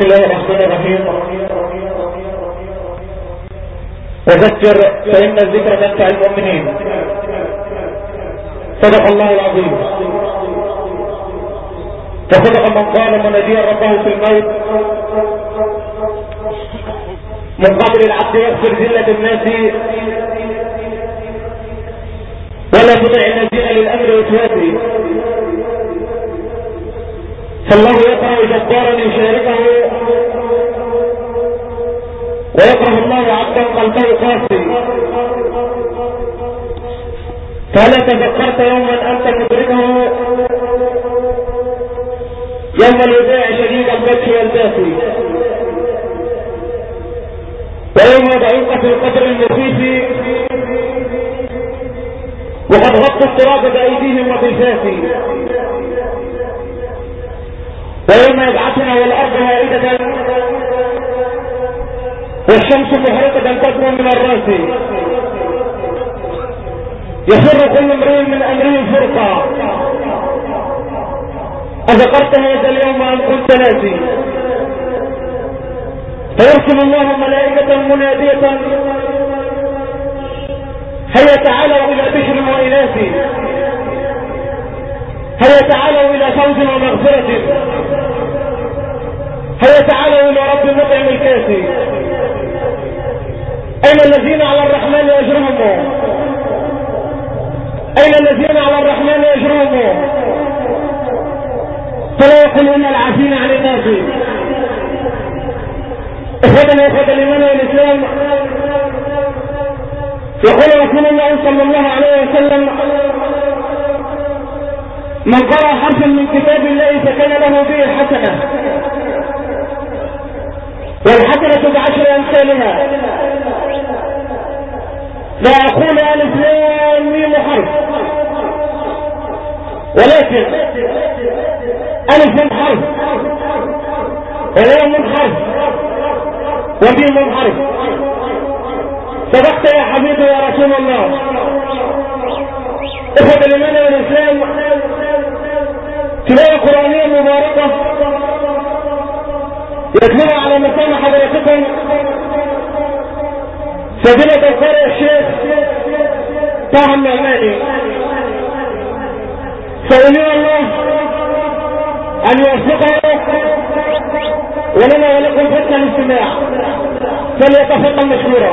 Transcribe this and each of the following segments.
بسم الله الرحمن الرحيم وذكر فإن الذكر تنفع المؤمنين. صدق الله العظيم. وصدق من قال مناديا ربه في الموت. من قبل العبد يغفر ذلة الناس. ولا تدع الذين للأمر وتوافي فالله يكره جبارا يشاركه ويكره الله عبدا قلبه قاسي فهل تذكرت يوما أنت مدركه يوم الوداع شديد البكي والباسي ويوم يدعوك في القدر المخيف وقد غطوا التراب بأيديهم وبالفاسي ويوم يبعثنا والأرض هائدة والشمس محرقة تدنو من الرأس. يفر كل امرئ من أمره فرقة. اذكرت هذا اليوم ان كنت ناسي. فيرسل الله ملائكة منادية. هيا تعالوا إلى بشر وإناث. هيا تعالوا إلى فوز ومغفرة. هيا تعالوا إلى رب مطعم الكاسي. أين الذين على الرحمن يجرهم؟ أين الذين على الرحمن يجرهم؟ فلا يقولون العافين عن الناس. اخوتنا اخوة الإيمان والإسلام. يقول رسول الله صلى الله عليه وسلم من قرأ حرفا من كتاب الله فكان له به حسنة. والحسنة بعشر أمثالها. لا أقول ألف لام ميم حرف ولكن ألف حرف. ولام حرف. وميم حرف. صدقت يا حبيبي يا رسول الله. اخوة الايمان والاسلام تلاقي قرآنية مباركة. يتلوها على مكان حضرتكم فضيلة القارئ الشيخ طه النعماني سألنا الله أن يوفقه ولنا ولكم حسن الاستماع. فليتفضل مشكورا.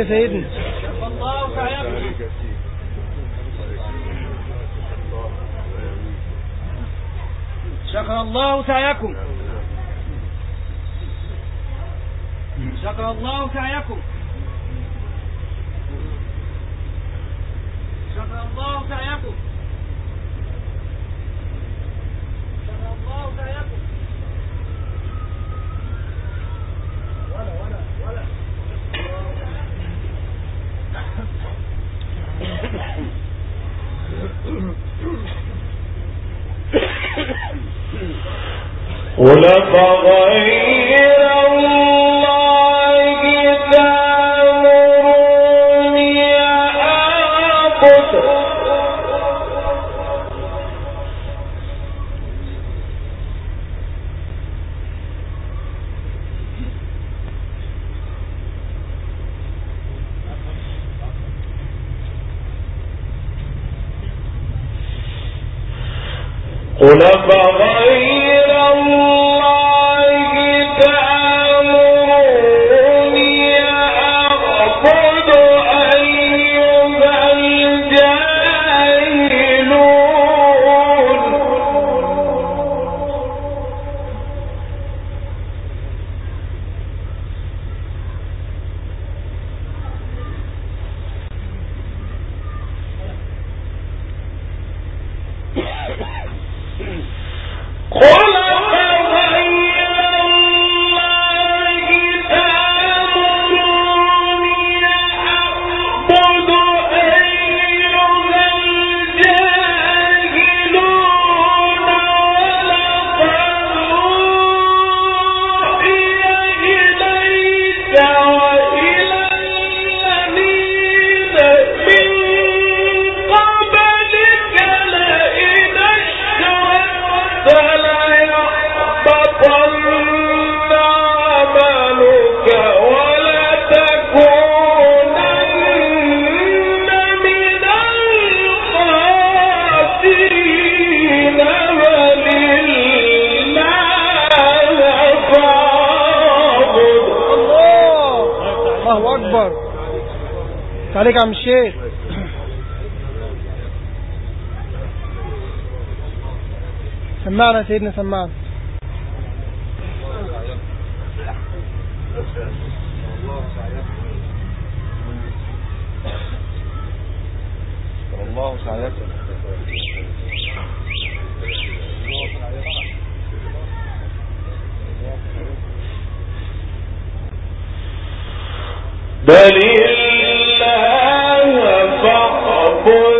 que se سيدنا سمعنا الله سعادتك بل الله فاعبد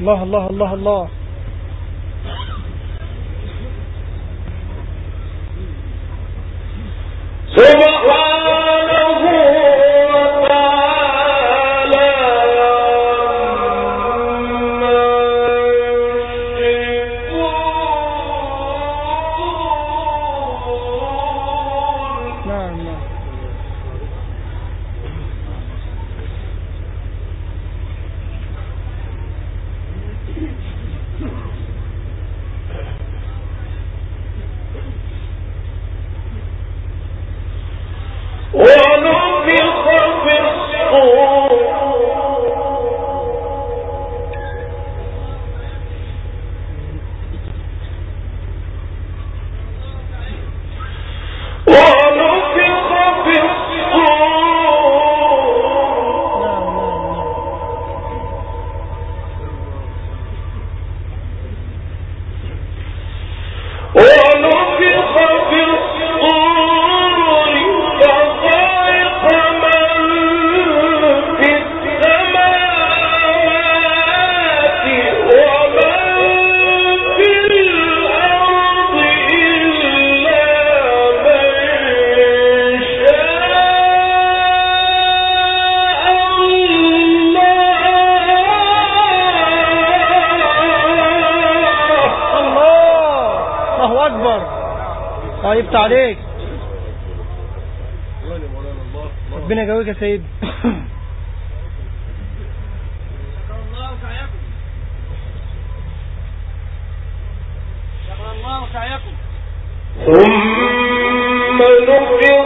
الله الله الله الله. أكبر. طيبت عليك ربنا يجاوبك يا سيدي ثم نبئ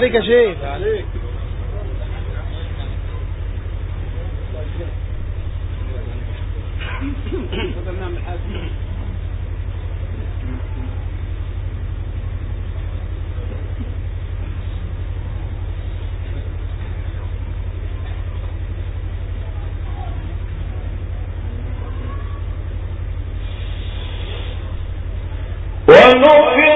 عليك يا شيخ. عليك ونؤمن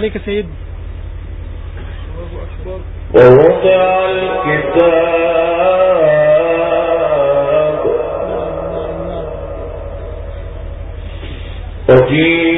عليك سيد. ووضع الكتاب. وفي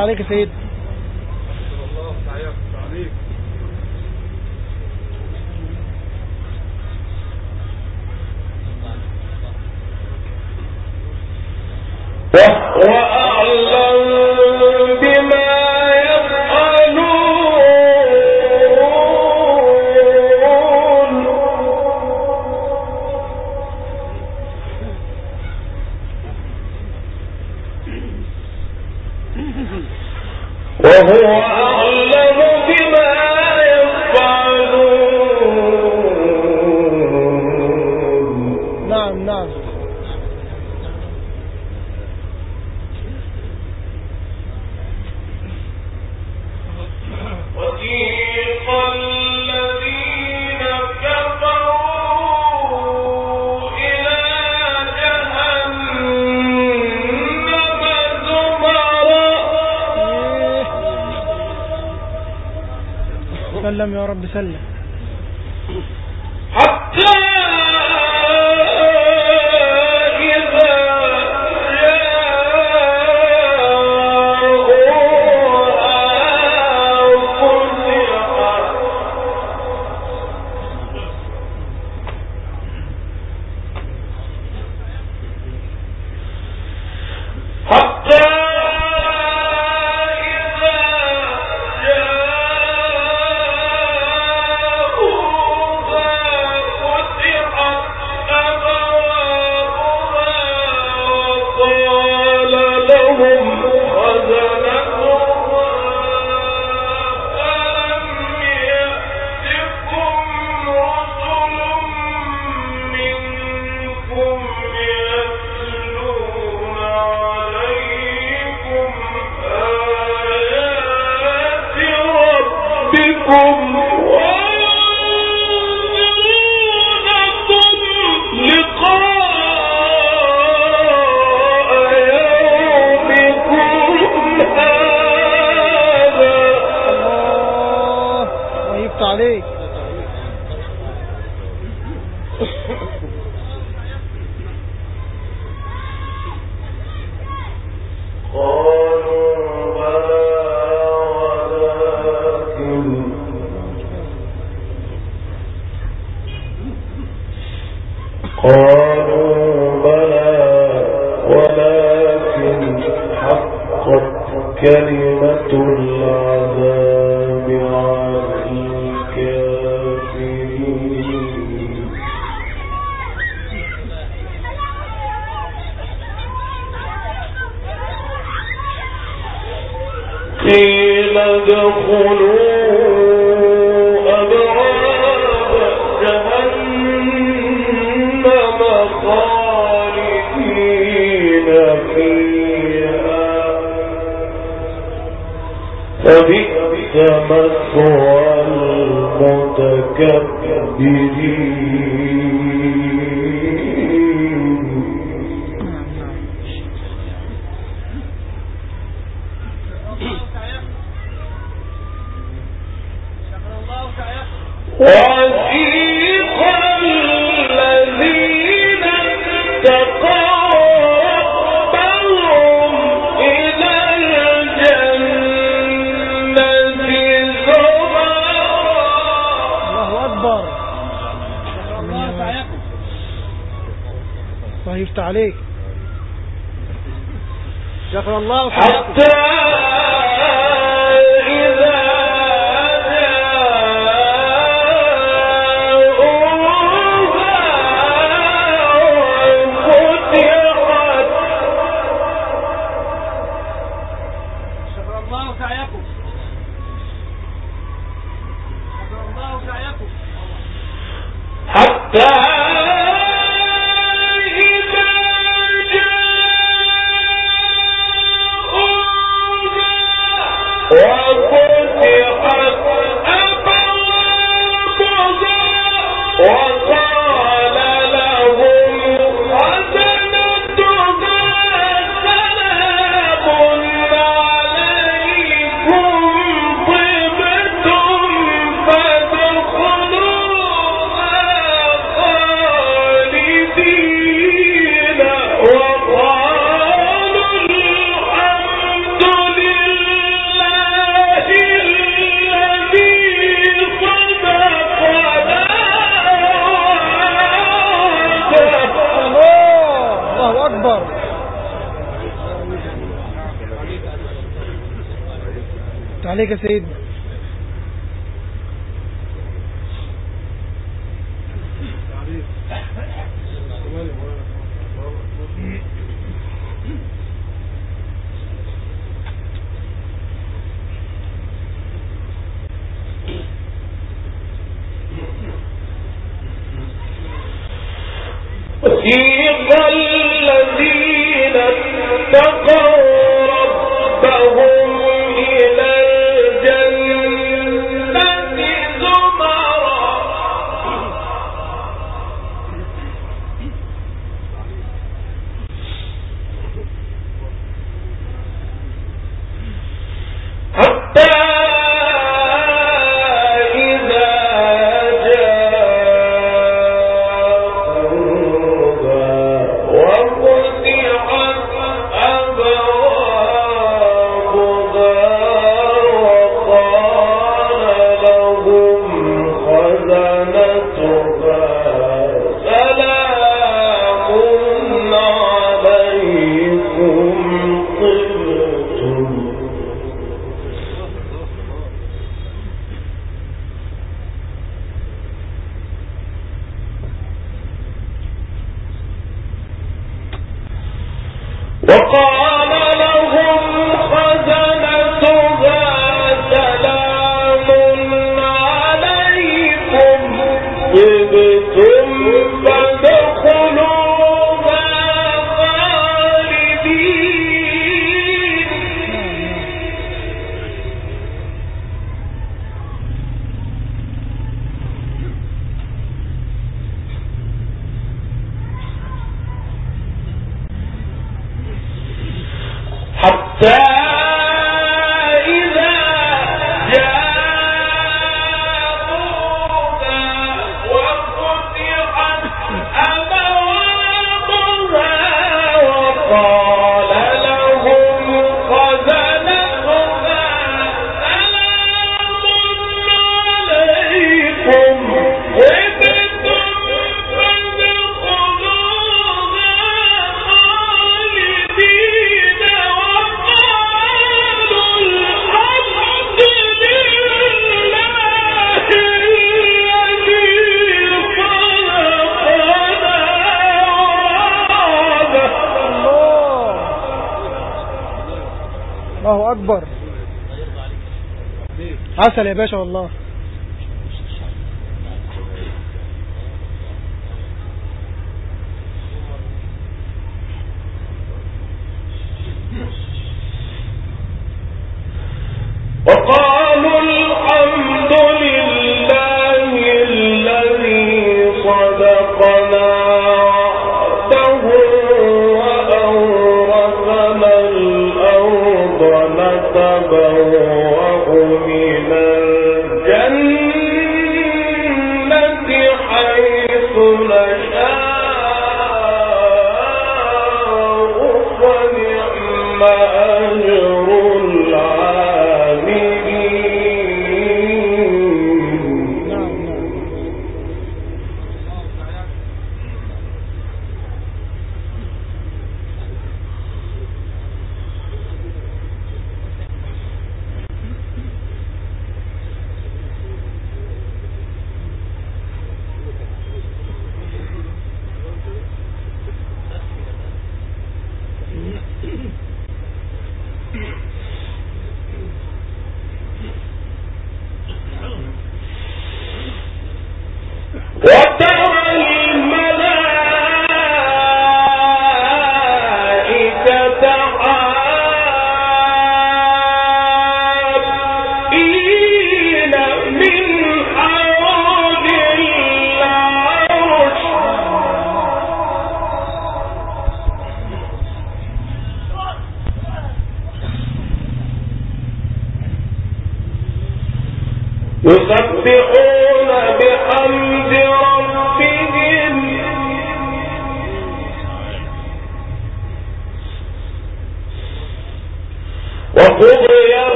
عليك يا سيد. واقرأ وسلم قيل ادخلوا أبواب جهنم خالدين مثوى المتكبرين. خفت عليك. شكر الله حتى علیہ کے الله أكبر. عسل يا باشا والله.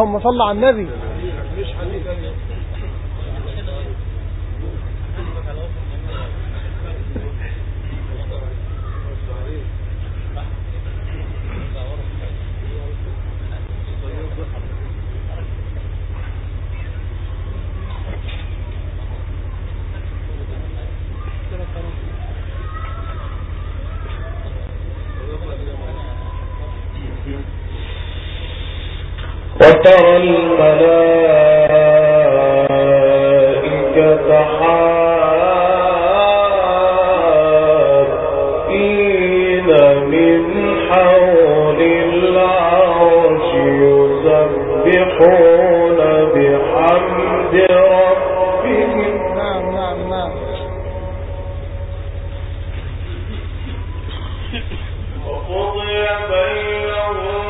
اللهم صل على النبي. وقضي بينهم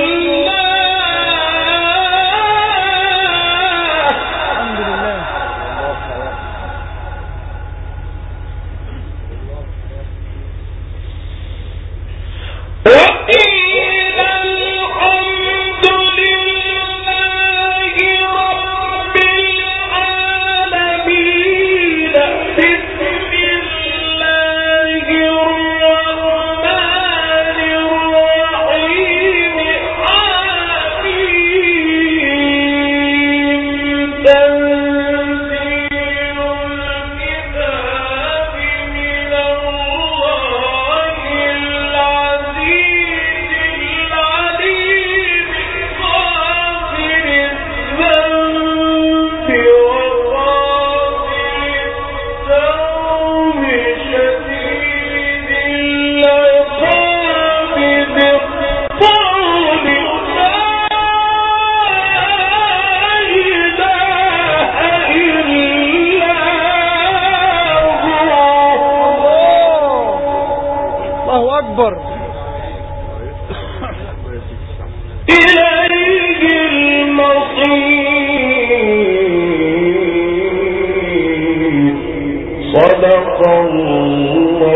صدق الله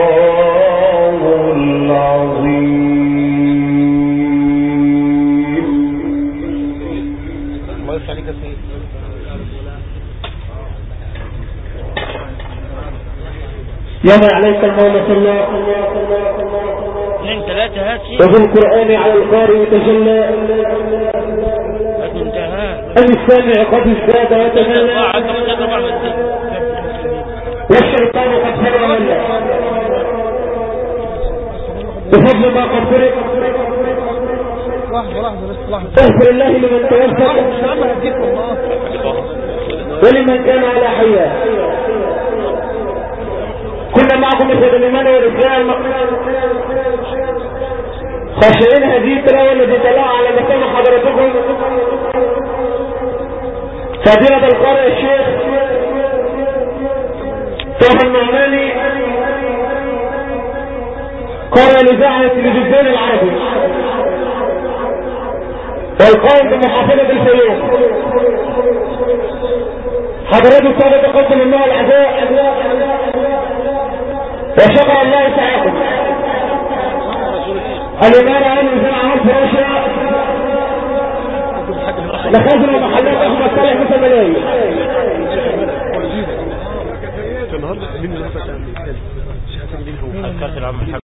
العظيم الله يفتح عليك يا سيدي يما عليك المولى صلى الله اثنين ثلاثة هات وفي القرآن على القارئ تجلى أم السامع قد ازداد وتمنى بفضل ما قد فرق اغفر الله لمن والله ولمن كان على حياة. كنا معكم إخوة الإيمان والإسلام. خاشعين هذه التلاوة التي تلاها على مكان حضرتكم. فضيلة القارئ الشيخ طه النعماني قارئ الإذاعة التلفزيون العربي. والقائم بمحافظة الفيوم. حضرات السادة تقدم الله العزاء وشكر الله سعيكم الإمارة عن الإذاعة عن فراشة لخزن محلات أحمد صالح مثل ملايين أذكرت العم محمد